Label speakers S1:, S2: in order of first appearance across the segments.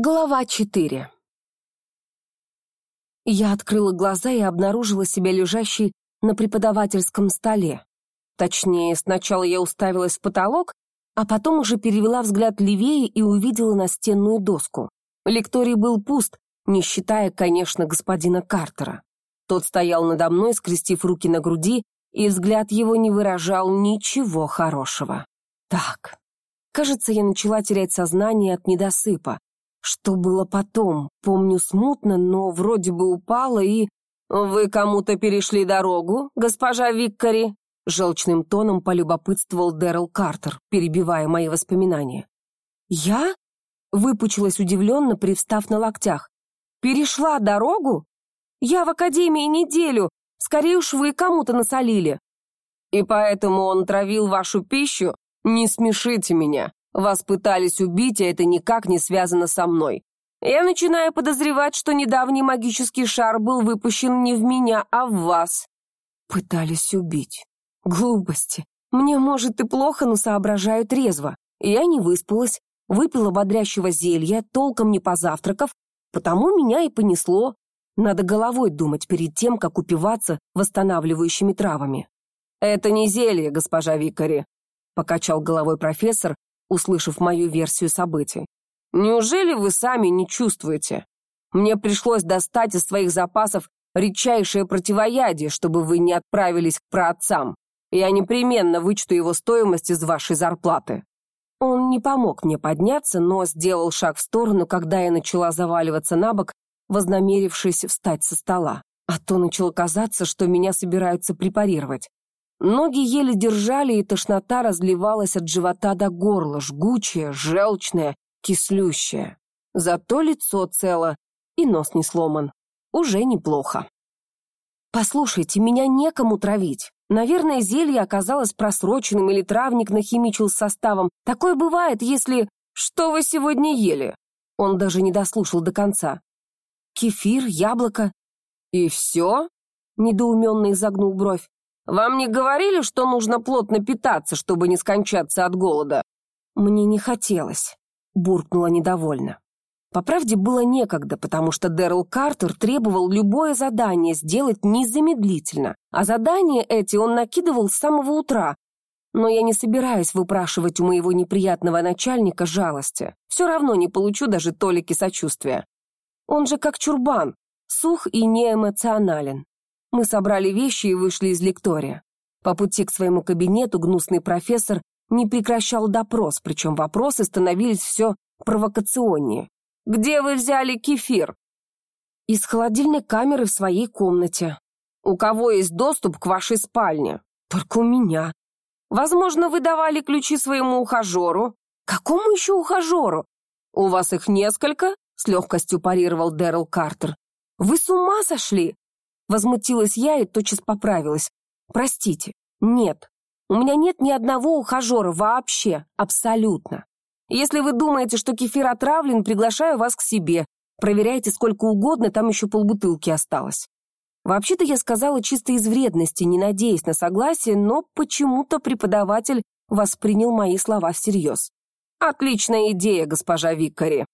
S1: Глава 4 Я открыла глаза и обнаружила себя лежащей на преподавательском столе. Точнее, сначала я уставилась в потолок, а потом уже перевела взгляд левее и увидела настенную доску. Лекторий был пуст, не считая, конечно, господина Картера. Тот стоял надо мной, скрестив руки на груди, и взгляд его не выражал ничего хорошего. Так, кажется, я начала терять сознание от недосыпа. Что было потом, помню смутно, но вроде бы упала и... «Вы кому-то перешли дорогу, госпожа Виккари?» Желчным тоном полюбопытствовал Дэрил Картер, перебивая мои воспоминания. «Я?» — выпучилась удивленно, привстав на локтях. «Перешла дорогу? Я в академии неделю, скорее уж вы кому-то насолили». «И поэтому он травил вашу пищу? Не смешите меня. Вас пытались убить, а это никак не связано со мной. Я начинаю подозревать, что недавний магический шар был выпущен не в меня, а в вас. Пытались убить. Глупости. Мне, может, и плохо, но соображаю трезво. Я не выспалась, выпила бодрящего зелья, толком не позавтракав, потому меня и понесло. Надо головой думать перед тем, как упиваться восстанавливающими травами. «Это не зелье, госпожа Викари», — покачал головой профессор, услышав мою версию событий. «Неужели вы сами не чувствуете? Мне пришлось достать из своих запасов редчайшее противоядие, чтобы вы не отправились к праотцам. Я непременно вычту его стоимость из вашей зарплаты». Он не помог мне подняться, но сделал шаг в сторону, когда я начала заваливаться на бок, вознамерившись встать со стола. А то начало казаться, что меня собираются препарировать. Ноги еле держали, и тошнота разливалась от живота до горла, жгучая, желчная, кислющая. Зато лицо цело, и нос не сломан. Уже неплохо. «Послушайте, меня некому травить. Наверное, зелье оказалось просроченным или травник нахимичил с составом. Такое бывает, если... Что вы сегодня ели?» Он даже не дослушал до конца. «Кефир, яблоко». «И все?» — недоуменно изогнул бровь. Вам не говорили, что нужно плотно питаться, чтобы не скончаться от голода?» «Мне не хотелось», — буркнула недовольно. По правде было некогда, потому что Дэрил Картер требовал любое задание сделать незамедлительно, а задания эти он накидывал с самого утра. Но я не собираюсь выпрашивать у моего неприятного начальника жалости. Все равно не получу даже толики сочувствия. Он же как чурбан, сух и неэмоционален. Мы собрали вещи и вышли из лектория. По пути к своему кабинету гнусный профессор не прекращал допрос, причем вопросы становились все провокационнее. «Где вы взяли кефир?» «Из холодильной камеры в своей комнате». «У кого есть доступ к вашей спальне?» «Только у меня». «Возможно, вы давали ключи своему ухажеру?» «Какому еще ухажеру?» «У вас их несколько?» — с легкостью парировал Дэрил Картер. «Вы с ума сошли? Возмутилась я и тотчас поправилась. Простите, нет. У меня нет ни одного ухажера вообще, абсолютно. Если вы думаете, что кефир отравлен, приглашаю вас к себе. Проверяйте сколько угодно, там еще полбутылки осталось. Вообще-то я сказала чисто из вредности, не надеясь на согласие, но почему-то преподаватель воспринял мои слова всерьез. «Отличная идея, госпожа Виккари».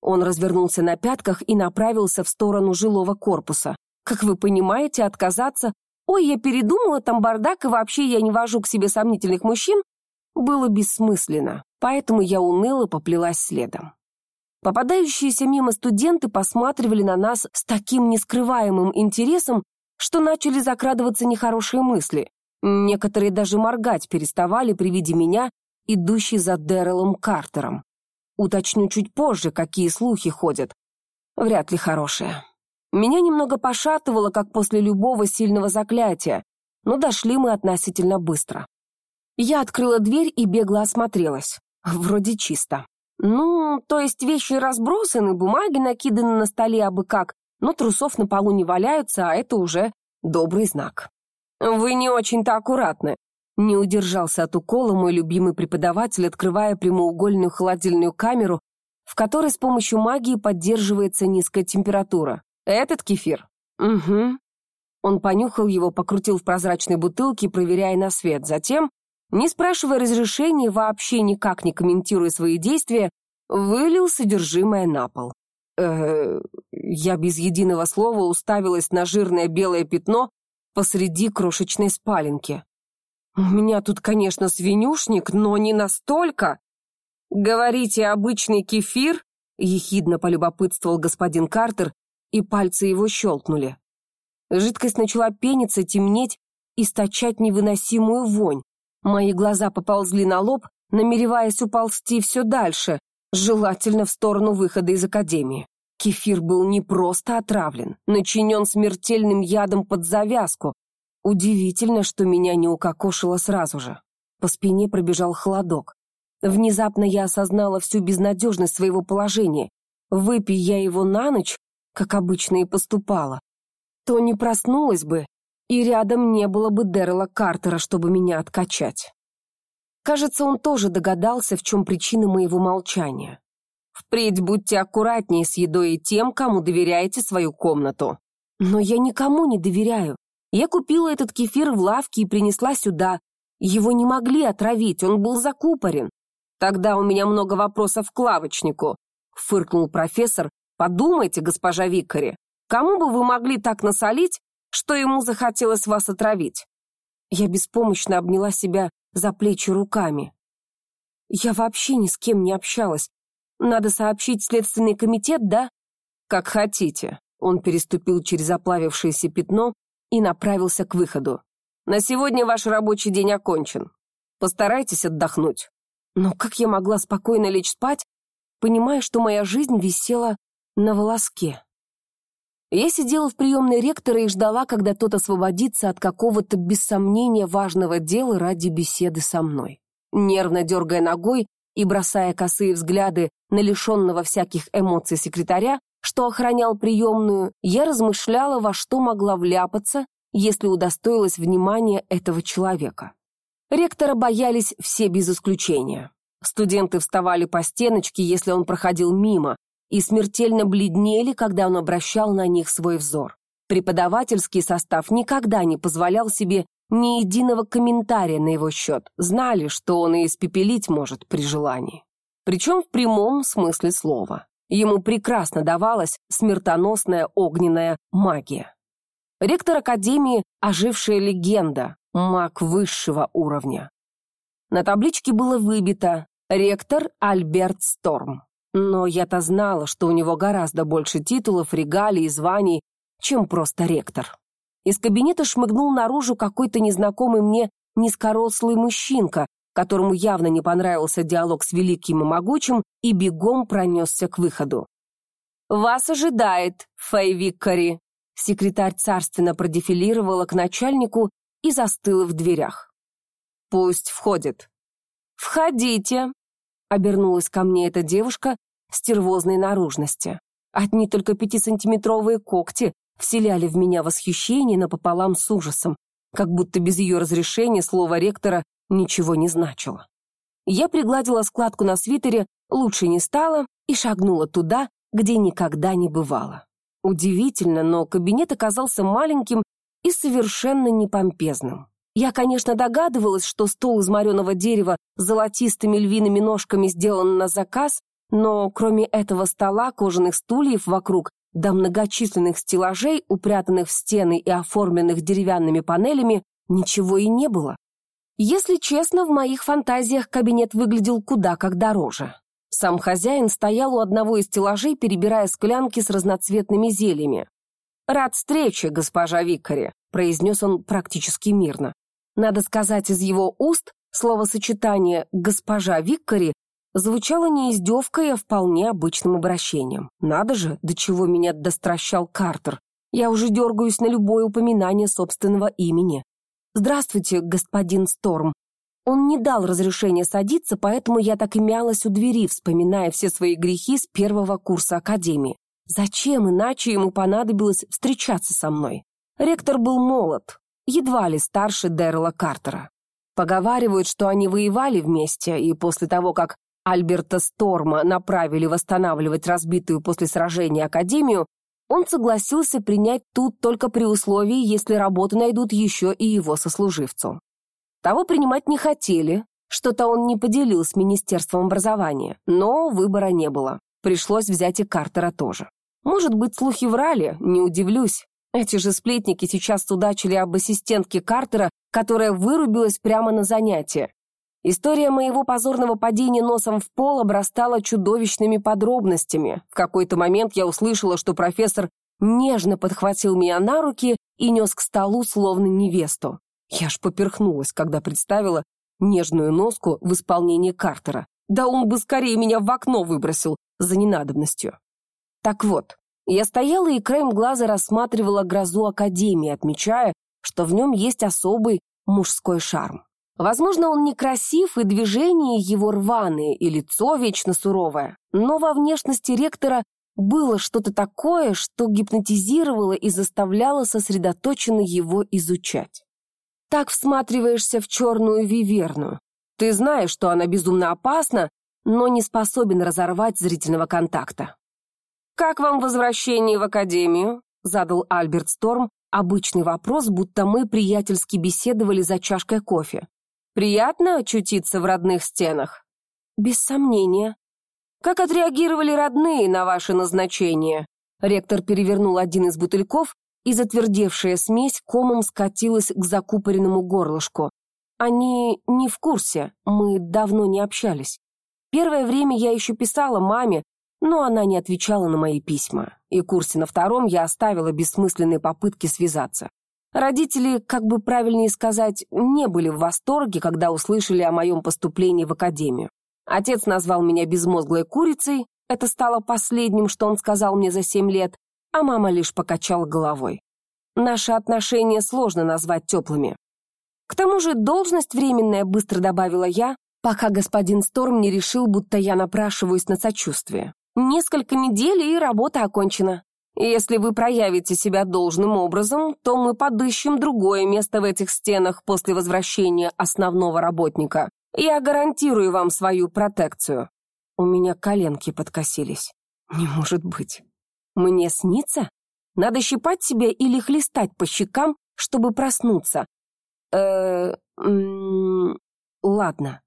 S1: Он развернулся на пятках и направился в сторону жилого корпуса. Как вы понимаете, отказаться «Ой, я передумала, там бардак, и вообще я не вожу к себе сомнительных мужчин» было бессмысленно, поэтому я уныло поплелась следом. Попадающиеся мимо студенты посматривали на нас с таким нескрываемым интересом, что начали закрадываться нехорошие мысли. Некоторые даже моргать переставали при виде меня, идущей за Дэрелом Картером. Уточню чуть позже, какие слухи ходят. Вряд ли хорошие. Меня немного пошатывало, как после любого сильного заклятия, но дошли мы относительно быстро. Я открыла дверь и бегло осмотрелась. Вроде чисто. Ну, то есть вещи разбросаны, бумаги накиданы на столе абы как, но трусов на полу не валяются, а это уже добрый знак. «Вы не очень-то аккуратны», — не удержался от укола мой любимый преподаватель, открывая прямоугольную холодильную камеру, в которой с помощью магии поддерживается низкая температура. «Этот кефир?» «Угу». Он понюхал его, покрутил в прозрачной бутылке, проверяя на свет. Затем, не спрашивая разрешения, вообще никак не комментируя свои действия, вылил содержимое на пол. Э, я без единого слова уставилась на жирное белое пятно посреди крошечной спаленки. У меня тут, конечно, свинюшник, но не настолько. Говорите, обычный кефир? Ехидно полюбопытствовал господин Картер, и пальцы его щелкнули. Жидкость начала пениться, темнеть, источать невыносимую вонь. Мои глаза поползли на лоб, намереваясь уползти все дальше, желательно в сторону выхода из академии. Кефир был не просто отравлен, начинен смертельным ядом под завязку. Удивительно, что меня не укокошило сразу же. По спине пробежал холодок. Внезапно я осознала всю безнадежность своего положения. Выпей я его на ночь, как обычно и поступала, то не проснулась бы, и рядом не было бы Дэррела Картера, чтобы меня откачать. Кажется, он тоже догадался, в чем причина моего молчания. Впредь будьте аккуратнее с едой и тем, кому доверяете свою комнату. Но я никому не доверяю. Я купила этот кефир в лавке и принесла сюда. Его не могли отравить, он был закупорен. Тогда у меня много вопросов к лавочнику, фыркнул профессор. Подумайте, госпожа Викари, кому бы вы могли так насолить, что ему захотелось вас отравить? Я беспомощно обняла себя за плечи руками. Я вообще ни с кем не общалась, надо сообщить Следственный комитет, да? Как хотите. Он переступил через оплавившееся пятно и направился к выходу. На сегодня ваш рабочий день окончен. Постарайтесь отдохнуть. Но как я могла спокойно лечь спать, понимая, что моя жизнь висела на волоске? Я сидела в приемной ректора и ждала, когда тот освободится от какого-то, без сомнения, важного дела ради беседы со мной. Нервно дергая ногой, и бросая косые взгляды на лишенного всяких эмоций секретаря, что охранял приемную, я размышляла, во что могла вляпаться, если удостоилась внимания этого человека. Ректора боялись все без исключения. Студенты вставали по стеночке, если он проходил мимо, и смертельно бледнели, когда он обращал на них свой взор. Преподавательский состав никогда не позволял себе ни единого комментария на его счет, знали, что он и испепелить может при желании. Причем в прямом смысле слова. Ему прекрасно давалась смертоносная огненная магия. Ректор Академии – ожившая легенда, маг высшего уровня. На табличке было выбито «Ректор Альберт Сторм». Но я-то знала, что у него гораздо больше титулов, регалий и званий, чем просто ректор. Из кабинета шмыгнул наружу какой-то незнакомый мне низкорослый мужчинка, которому явно не понравился диалог с великим и могучим, и бегом пронесся к выходу. «Вас ожидает, Фэй Виккари!» Секретарь царственно продефилировала к начальнику и застыла в дверях. «Пусть входит». «Входите!» — обернулась ко мне эта девушка стервозной наружности. Одни только пятисантиметровые когти вселяли в меня восхищение напополам с ужасом, как будто без ее разрешения слово ректора ничего не значило. Я пригладила складку на свитере, лучше не стало, и шагнула туда, где никогда не бывало. Удивительно, но кабинет оказался маленьким и совершенно непомпезным. Я, конечно, догадывалась, что стол из мореного дерева с золотистыми львиными ножками сделан на заказ, но кроме этого стола, кожаных стульев вокруг до многочисленных стеллажей, упрятанных в стены и оформленных деревянными панелями, ничего и не было. Если честно, в моих фантазиях кабинет выглядел куда как дороже. Сам хозяин стоял у одного из стеллажей, перебирая склянки с разноцветными зельями. «Рад встрече, госпожа Викари», — произнес он практически мирно. Надо сказать, из его уст словосочетание «госпожа Викари» звучало не издевкой, а вполне обычным обращением. Надо же, до чего меня достращал Картер. Я уже дергаюсь на любое упоминание собственного имени. «Здравствуйте, господин Сторм». Он не дал разрешения садиться, поэтому я так и мялась у двери, вспоминая все свои грехи с первого курса Академии. Зачем иначе ему понадобилось встречаться со мной? Ректор был молод, едва ли старше Дэрла Картера. Поговаривают, что они воевали вместе, и после того, как Альберта Сторма направили восстанавливать разбитую после сражения Академию, он согласился принять тут только при условии, если работу найдут еще и его сослуживцу. Того принимать не хотели, Что-то он не поделил с Министерством образования, но выбора не было. Пришлось взять и Картера тоже. Может быть, слухи врали, не удивлюсь. Эти же сплетники сейчас судачили об ассистентке Картера, которая вырубилась прямо на занятии. История моего позорного падения носом в пол обрастала чудовищными подробностями. В какой-то момент я услышала, что профессор нежно подхватил меня на руки и нес к столу, словно невесту. Я ж поперхнулась, когда представила нежную носку в исполнении Картера. Да он бы скорее меня в окно выбросил за ненадобностью. Так вот, я стояла и краем глаза рассматривала грозу Академии, отмечая, что в нем есть особый мужской шарм. Возможно, он некрасив, и движения его рваные, и лицо вечно суровое, но во внешности ректора было что-то такое, что гипнотизировало и заставляло сосредоточенно его изучать. Так всматриваешься в черную виверну. Ты знаешь, что она безумно опасна, но не способен разорвать зрительного контакта. «Как вам возвращение в академию?» — задал Альберт Сторм обычный вопрос, будто мы приятельски беседовали за чашкой кофе. «Приятно очутиться в родных стенах?» «Без сомнения», как отреагировали родные на ваше назначение? Ректор перевернул один из бутыльков, и затвердевшая смесь комом скатилась к закупоренному горлышку. Они не в курсе, мы давно не общались. Первое время я еще писала маме, но она не отвечала на мои письма. И курсе на втором я оставила бессмысленные попытки связаться. Родители, как бы правильнее сказать, не были в восторге, когда услышали о моем поступлении в академию. Отец назвал меня безмозглой курицей, это стало последним, что он сказал мне за семь лет, а мама лишь покачала головой. Наши отношения сложно назвать теплыми. К тому же должность временная, быстро добавила я, пока господин Сторм не решил, будто я напрашиваюсь на сочувствие. Несколько недель, и работа окончена. Если вы проявите себя должным образом, то мы подыщем другое место в этих стенах после возвращения основного работника. Я гарантирую вам свою протекцию». У меня коленки подкосились. Не может быть. Мне снится? Надо щипать себя или хлестать по щекам, чтобы проснуться. Э, ладно.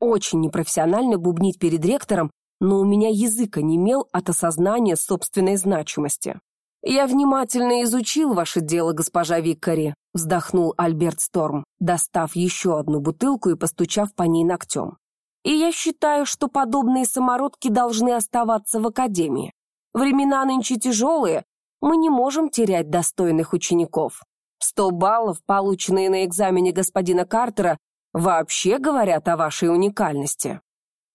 S1: Очень непрофессионально бубнить перед ректором, но у меня язык онемел от осознания собственной значимости. «Я внимательно изучил ваше дело, госпожа Виккари», — вздохнул Альберт Сторм, достав еще одну бутылку и постучав по ней ногтем. «И я считаю, что подобные самородки должны оставаться в академии. Времена нынче тяжелые, мы не можем терять достойных учеников. Сто баллов, полученные на экзамене господина Картера, вообще говорят о вашей уникальности.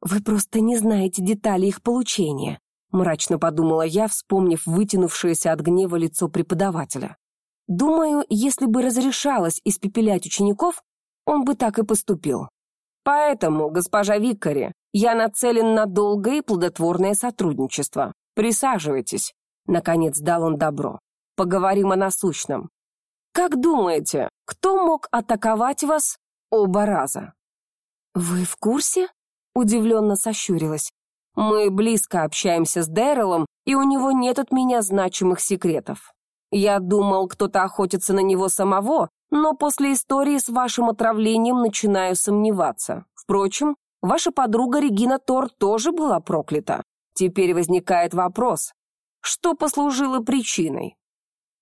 S1: Вы просто не знаете детали их получения мрачно подумала я, вспомнив вытянувшееся от гнева лицо преподавателя. Думаю, если бы разрешалось испепелять учеников, он бы так и поступил. Поэтому, госпожа Викари, я нацелен на долгое и плодотворное сотрудничество. Присаживайтесь. Наконец дал он добро. Поговорим о насущном. Как думаете, кто мог атаковать вас оба раза? Вы в курсе? Удивленно сощурилась. Мы близко общаемся с Дэрилом, и у него нет от меня значимых секретов. Я думал, кто-то охотится на него самого, но после истории с вашим отравлением начинаю сомневаться. Впрочем, ваша подруга Регина Тор тоже была проклята. Теперь возникает вопрос, что послужило причиной?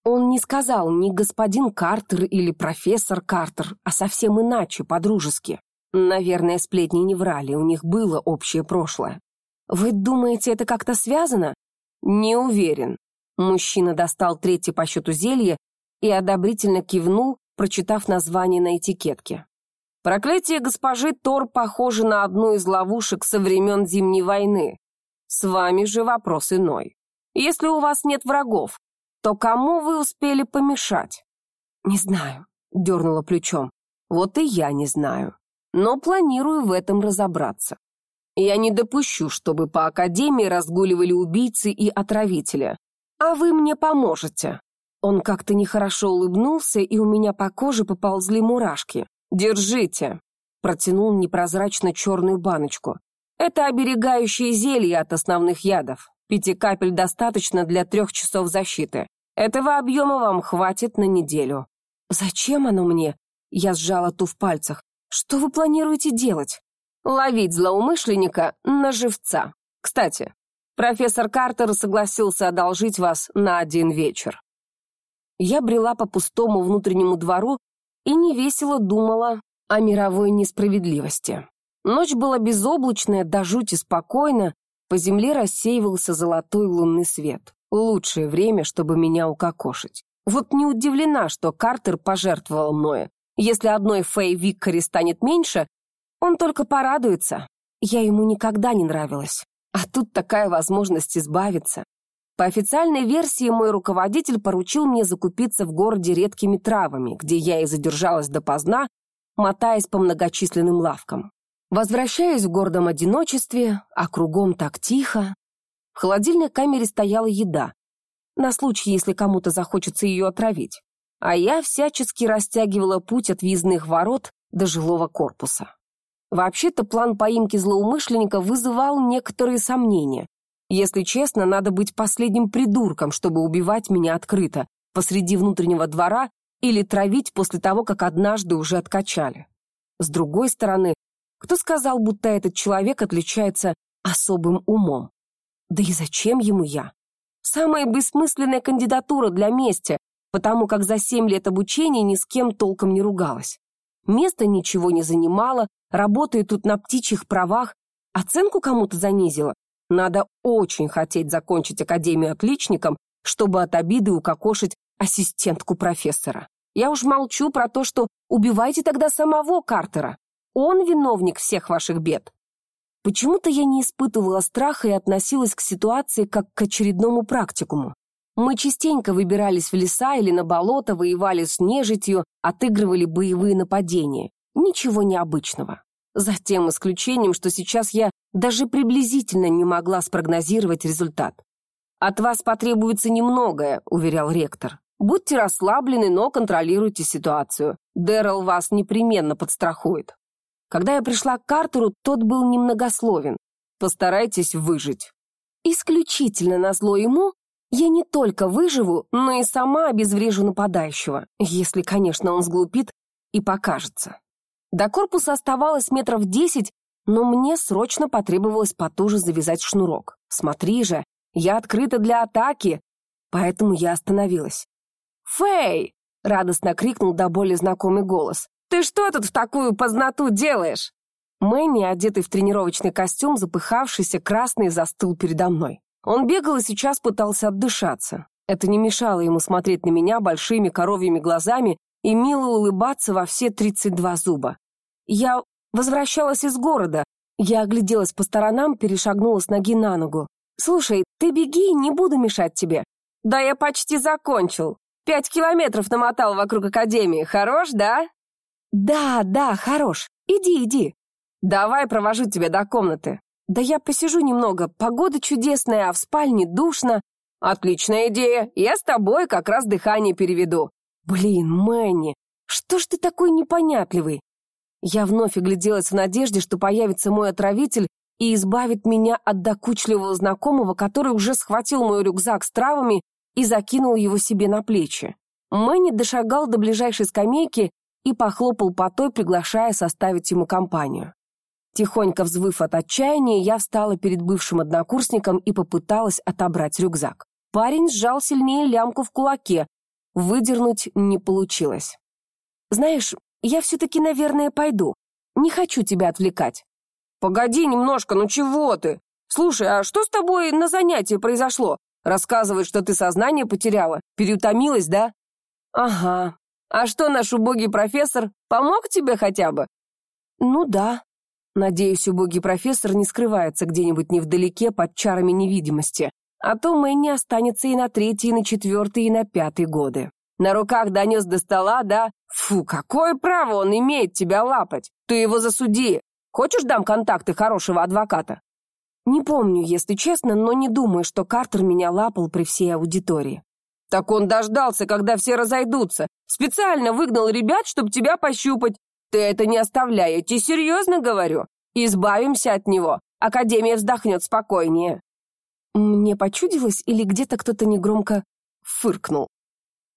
S1: Он не сказал ни господин Картер или профессор Картер, а совсем иначе, по-дружески. Наверное, сплетни не врали, у них было общее прошлое. «Вы думаете, это как-то связано?» «Не уверен». Мужчина достал третье по счету зелье и одобрительно кивнул, прочитав название на этикетке. «Проклятие госпожи Тор похоже на одну из ловушек со времен Зимней войны. С вами же вопрос иной. Если у вас нет врагов, то кому вы успели помешать?» «Не знаю», — дернула плечом. «Вот и я не знаю. Но планирую в этом разобраться. Я не допущу, чтобы по Академии разгуливали убийцы и отравители. А вы мне поможете». Он как-то нехорошо улыбнулся, и у меня по коже поползли мурашки. «Держите!» Протянул непрозрачно черную баночку. «Это оберегающее зелье от основных ядов. Пяти капель достаточно для трех часов защиты. Этого объема вам хватит на неделю». «Зачем оно мне?» Я сжала ту в пальцах. Что вы планируете делать? Ловить злоумышленника на живца. Кстати, профессор Картер согласился одолжить вас на один вечер. Я брела по пустому внутреннему двору и невесело думала о мировой несправедливости. Ночь была безоблачная, до жути спокойно, по земле рассеивался золотой лунный свет. Лучшее время, чтобы меня укокошить. Вот не удивлена, что Картер пожертвовал мною. Если одной Фэй Виккари станет меньше, он только порадуется. Я ему никогда не нравилась. А тут такая возможность избавиться. По официальной версии, мой руководитель поручил мне закупиться в городе редкими травами, где я и задержалась допоздна, мотаясь по многочисленным лавкам. Возвращаюсь в гордом одиночестве, а кругом так тихо. В холодильной камере стояла еда, на случай, если кому-то захочется ее отравить. А я всячески растягивала путь от въездных ворот до жилого корпуса. Вообще-то план поимки злоумышленника вызывал некоторые сомнения. Если честно, надо быть последним придурком, чтобы убивать меня открыто, посреди внутреннего двора или травить после того, как однажды уже откачали. С другой стороны, кто сказал, будто этот человек отличается особым умом? Да и зачем ему я? Самая бессмысленная кандидатура для мести, потому как за семь лет обучения ни с кем толком не ругалась. Место ничего не занимало, работаю тут на птичьих правах, оценку кому-то занизила. Надо очень хотеть закончить академию отличником, чтобы от обиды укокошить ассистентку профессора. Я уж молчу про то, что убивайте тогда самого Картера. Он виновник всех ваших бед. Почему-то я не испытывала страха и относилась к ситуации как к очередному практикуму. Мы частенько выбирались в леса или на болото, воевали с нежитью, отыгрывали боевые нападения. Ничего необычного. За тем исключением, что сейчас я даже приблизительно не могла спрогнозировать результат. «От вас потребуется немногое», — уверял ректор. «Будьте расслаблены, но контролируйте ситуацию. Дэрил вас непременно подстрахует». Когда я пришла к Картеру, тот был немногословен. Постарайтесь выжить. Исключительно на зло ему, я не только выживу, но и сама обезврежу нападающего, если, конечно, он сглупит и покажется. До корпуса оставалось метров десять, но мне срочно потребовалось потуже завязать шнурок. Смотри же, я открыта для атаки, поэтому я остановилась. «Фэй!» — радостно крикнул до боли знакомый голос. «Ты что тут в такую познату делаешь?» Мэнни, одетый в тренировочный костюм, запыхавшийся, красный, застыл передо мной. Он бегал и сейчас пытался отдышаться. Это не мешало ему смотреть на меня большими коровьими глазами и мило улыбаться во все 32 зуба. Я возвращалась из города. Я огляделась по сторонам, перешагнула с ноги на ногу. «Слушай, ты беги, не буду мешать тебе». «Да я почти закончил. Пять километров намотал вокруг академии. Хорош, да?» «Да, да, хорош. Иди, иди. Давай провожу тебя до комнаты. Да я посижу немного. Погода чудесная, а в спальне душно. Отличная идея. Я с тобой как раз дыхание переведу. Блин, Мэнни, что ж ты такой непонятливый? Я вновь огляделась в надежде, что появится мой отравитель и избавит меня от докучливого знакомого, который уже схватил мой рюкзак с травами и закинул его себе на плечи. Мэнни дошагал до ближайшей скамейки и похлопал по той, приглашая составить ему компанию. Тихонько взвыв от отчаяния, я встала перед бывшим однокурсником и попыталась отобрать рюкзак. Парень сжал сильнее лямку в кулаке. Выдернуть не получилось. «Знаешь, я все-таки, наверное, пойду. Не хочу тебя отвлекать». «Погоди немножко, ну чего ты? Слушай, а что с тобой на занятии произошло? Рассказывают, что ты сознание потеряла. Переутомилась, да?» «Ага, а что наш убогий профессор? Помог тебе хотя бы? Ну да. Надеюсь, убогий профессор не скрывается где-нибудь невдалеке под чарами невидимости. А то Мэнни останется и на третий, и на четвертый, и на пятый годы. На руках донес до стола, да? Фу, какое право он имеет тебя лапать? Ты его засуди. Хочешь дам контакты хорошего адвоката? Не помню, если честно, но не думаю, что Картер меня лапал при всей аудитории. Так он дождался, когда все разойдутся. Специально выгнал ребят, чтобы тебя пощупать. Ты это не оставляй, я серьезно говорю. Избавимся от него. Академия вздохнет спокойнее. Мне почудилось, или где-то кто-то негромко фыркнул.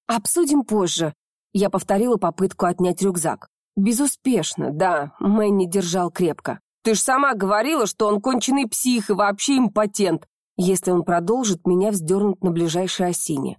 S1: «Обсудим позже», — я повторила попытку отнять рюкзак. Безуспешно, да, Мэнни держал крепко. Ты ж сама говорила, что он конченый псих и вообще импотент. Если он продолжит, меня вздернут на ближайшей осине.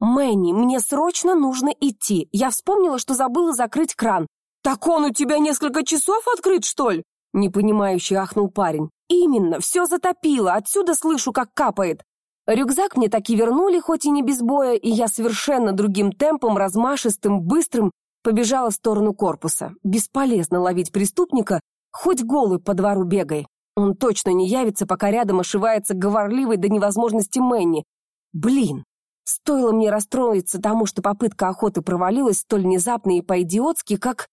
S1: «Мэнни, мне срочно нужно идти. Я вспомнила, что забыла закрыть кран». «Так он у тебя несколько часов открыт, что ли?» Непонимающе ахнул парень. «Именно, все затопило, отсюда слышу, как капает. Рюкзак мне таки вернули, хоть и не без боя, и я совершенно другим темпом, размашистым, быстрым, побежала в сторону корпуса. Бесполезно ловить преступника, хоть голый по двору бегай. Он точно не явится, пока рядом ошивается говорливый до невозможности Мэнни. Блин, стоило мне расстроиться тому, что попытка охоты провалилась столь внезапно и по-идиотски, как...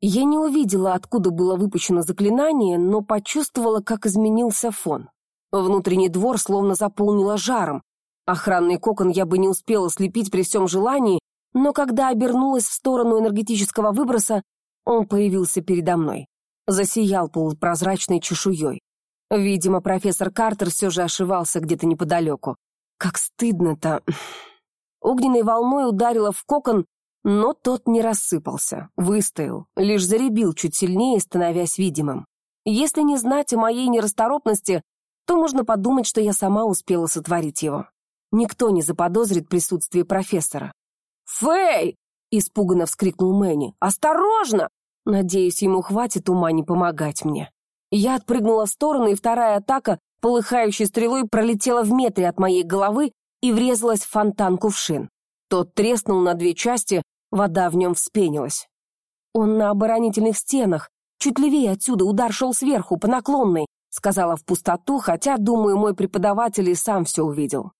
S1: Я не увидела, откуда было выпущено заклинание, но почувствовала, как изменился фон. Внутренний двор словно заполнило жаром. Охранный кокон я бы не успела слепить при всем желании, но когда обернулась в сторону энергетического выброса, он появился передо мной засиял полупрозрачной чешуей. Видимо, профессор Картер все же ошивался где-то неподалеку. Как стыдно-то. Огненной волной ударила в кокон, но тот не рассыпался, выстоял, лишь заребил чуть сильнее, становясь видимым. Если не знать о моей нерасторопности, то можно подумать, что я сама успела сотворить его. Никто не заподозрит присутствие профессора. «Фэй!» — испуганно вскрикнул Мэнни. «Осторожно! Надеюсь, ему хватит ума не помогать мне. Я отпрыгнула в сторону, и вторая атака, полыхающей стрелой, пролетела в метре от моей головы и врезалась в фонтан кувшин. Тот треснул на две части, вода в нем вспенилась. Он на оборонительных стенах, чуть левее отсюда, удар шел сверху, по наклонной, сказала в пустоту, хотя, думаю, мой преподаватель и сам все увидел.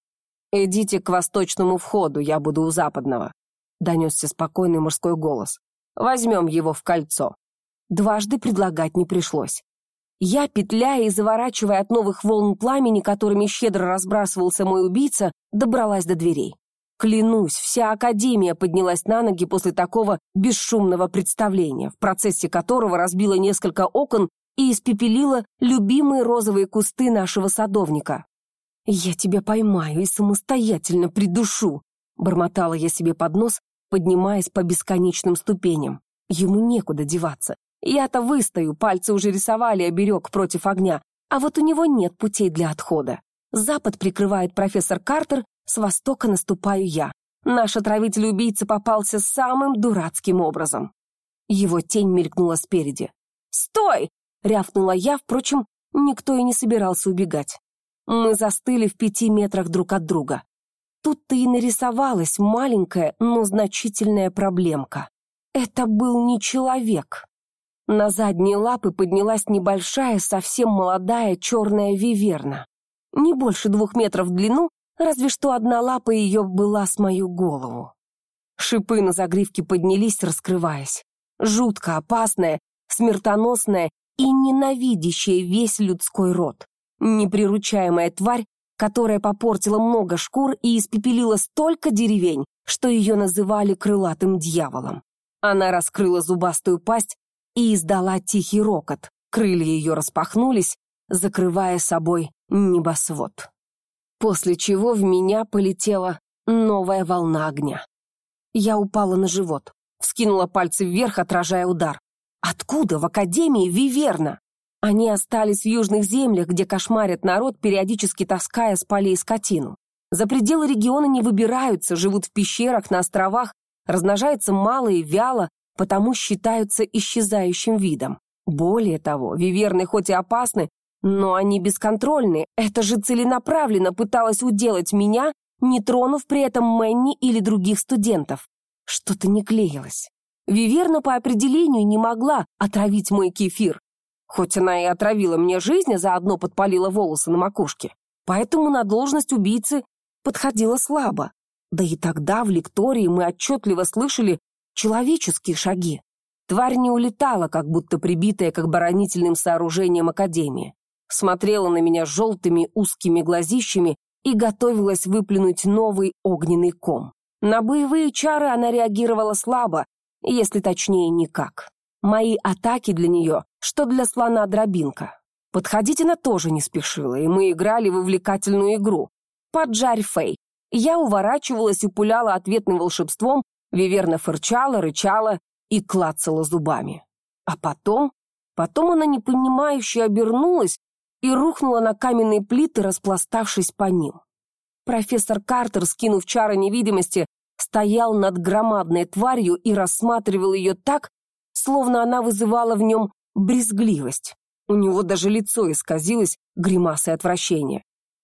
S1: «Идите к восточному входу, я буду у западного», — донесся спокойный мужской голос. Возьмем его в кольцо. Дважды предлагать не пришлось. Я, петляя и заворачивая от новых волн пламени, которыми щедро разбрасывался мой убийца, добралась до дверей. Клянусь, вся Академия поднялась на ноги после такого бесшумного представления, в процессе которого разбила несколько окон и испепелила любимые розовые кусты нашего садовника. «Я тебя поймаю и самостоятельно придушу», — бормотала я себе под нос, поднимаясь по бесконечным ступеням. Ему некуда деваться. Я-то выстою, пальцы уже рисовали оберег против огня, а вот у него нет путей для отхода. Запад прикрывает профессор Картер, с востока наступаю я. Наш отравитель-убийца попался самым дурацким образом. Его тень мелькнула спереди. «Стой!» — рявкнула я, впрочем, никто и не собирался убегать. Мы застыли в пяти метрах друг от друга. Тут-то и нарисовалась маленькая, но значительная проблемка. Это был не человек. На задние лапы поднялась небольшая, совсем молодая черная виверна. Не больше двух метров в длину, разве что одна лапа ее была с мою голову. Шипы на загривке поднялись, раскрываясь. Жутко опасная, смертоносная и ненавидящая весь людской род. Неприручаемая тварь которая попортила много шкур и испепелила столько деревень, что ее называли крылатым дьяволом. Она раскрыла зубастую пасть и издала тихий рокот. Крылья ее распахнулись, закрывая собой небосвод. После чего в меня полетела новая волна огня. Я упала на живот, вскинула пальцы вверх, отражая удар. Откуда в Академии Виверна? Они остались в южных землях, где кошмарят народ, периодически таская с полей скотину. За пределы региона не выбираются, живут в пещерах, на островах, размножаются мало и вяло, потому считаются исчезающим видом. Более того, виверны хоть и опасны, но они бесконтрольны. Это же целенаправленно пыталась уделать меня, не тронув при этом Мэнни или других студентов. Что-то не клеилось. Виверна по определению не могла отравить мой кефир. Хоть она и отравила мне жизнь, а заодно подпалила волосы на макушке. Поэтому на должность убийцы подходила слабо. Да и тогда в лектории мы отчетливо слышали человеческие шаги. Тварь не улетала, как будто прибитая к оборонительным сооружениям Академии. Смотрела на меня желтыми узкими глазищами и готовилась выплюнуть новый огненный ком. На боевые чары она реагировала слабо, если точнее никак. Мои атаки для нее, что для слона дробинка. Подходить она тоже не спешила, и мы играли в увлекательную игру. Поджарь Фэй. Я уворачивалась и пуляла ответным волшебством, Виверна фырчала, рычала и клацала зубами. А потом, потом она непонимающе обернулась и рухнула на каменные плиты, распластавшись по ним. Профессор Картер, скинув чары невидимости, стоял над громадной тварью и рассматривал ее так, словно она вызывала в нем брезгливость. У него даже лицо исказилось гримасой отвращения.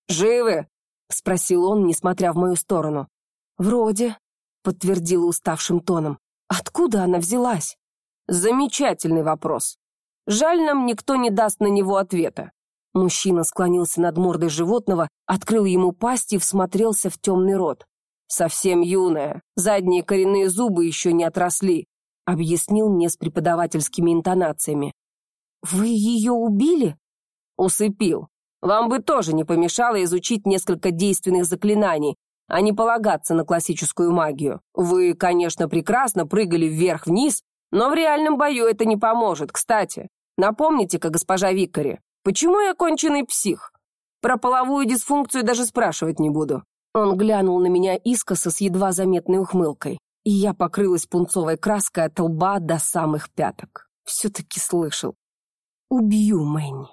S1: «Живы?» — спросил он, несмотря в мою сторону. «Вроде», — подтвердила уставшим тоном. «Откуда она взялась?» «Замечательный вопрос. Жаль, нам никто не даст на него ответа». Мужчина склонился над мордой животного, открыл ему пасть и всмотрелся в темный рот. «Совсем юная, задние коренные зубы еще не отросли», объяснил мне с преподавательскими интонациями. «Вы ее убили?» «Усыпил. Вам бы тоже не помешало изучить несколько действенных заклинаний, а не полагаться на классическую магию. Вы, конечно, прекрасно прыгали вверх-вниз, но в реальном бою это не поможет. Кстати, напомните-ка, госпожа Викари, почему я конченый псих? Про половую дисфункцию даже спрашивать не буду. Он глянул на меня искоса с едва заметной ухмылкой, и я покрылась пунцовой краской от лба до самых пяток. Все-таки слышал. Убью Мэнни.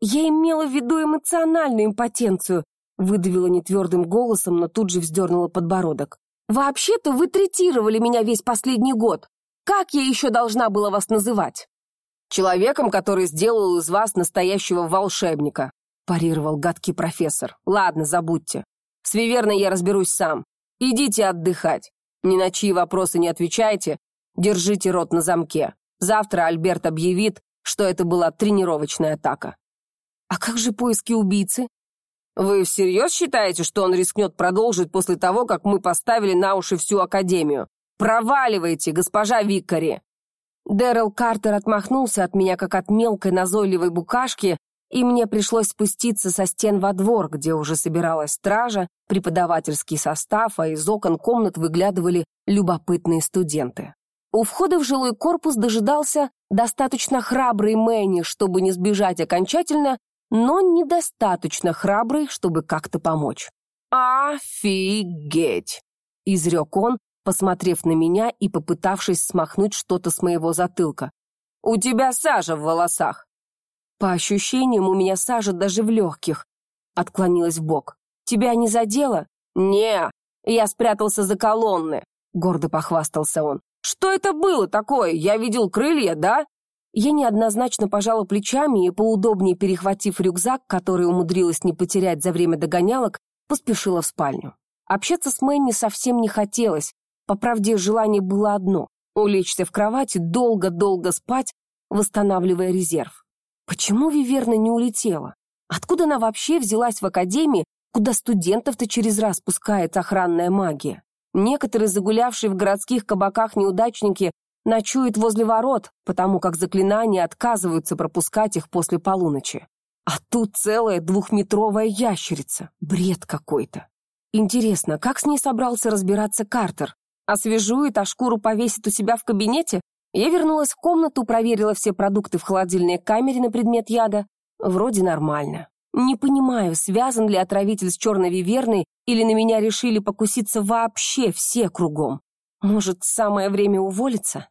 S1: Я имела в виду эмоциональную импотенцию, выдавила нетвердым голосом, но тут же вздернула подбородок. «Вообще-то вы третировали меня весь последний год. Как я еще должна была вас называть?» «Человеком, который сделал из вас настоящего волшебника», парировал гадкий профессор. «Ладно, забудьте. С Виверной я разберусь сам. Идите отдыхать. Ни на чьи вопросы не отвечайте. Держите рот на замке. Завтра Альберт объявит, что это была тренировочная атака». «А как же поиски убийцы?» Вы всерьез считаете, что он рискнет продолжить после того, как мы поставили на уши всю Академию? Проваливайте, госпожа Викари!» Дэрил Картер отмахнулся от меня, как от мелкой назойливой букашки, и мне пришлось спуститься со стен во двор, где уже собиралась стража, преподавательский состав, а из окон комнат выглядывали любопытные студенты. У входа в жилой корпус дожидался достаточно храбрый Мэнни, чтобы не сбежать окончательно но недостаточно храбрый, чтобы как-то помочь. «Офигеть!» — изрек он, посмотрев на меня и попытавшись смахнуть что-то с моего затылка. «У тебя сажа в волосах!» «По ощущениям, у меня сажа даже в легких», — отклонилась в бок. «Тебя не задело?» «Не, я спрятался за колонны», — гордо похвастался он. «Что это было такое? Я видел крылья, да? Я неоднозначно пожала плечами и, поудобнее перехватив рюкзак, который умудрилась не потерять за время догонялок, поспешила в спальню. Общаться с Мэнни совсем не хотелось. По правде, желание было одно — улечься в кровати, долго-долго спать, восстанавливая резерв. Почему Виверна не улетела? Откуда она вообще взялась в академии, куда студентов-то через раз пускает охранная магия? Некоторые загулявшие в городских кабаках неудачники ночуют возле ворот, потому как заклинания отказываются пропускать их после полуночи. А тут целая двухметровая ящерица. Бред какой-то. Интересно, как с ней собрался разбираться Картер? Освежует, а шкуру повесит у себя в кабинете? Я вернулась в комнату, проверила все продукты в холодильной камере на предмет яда. Вроде нормально. Не понимаю, связан ли отравитель с черной виверной или на меня решили покуситься вообще все кругом. Может, самое время уволиться?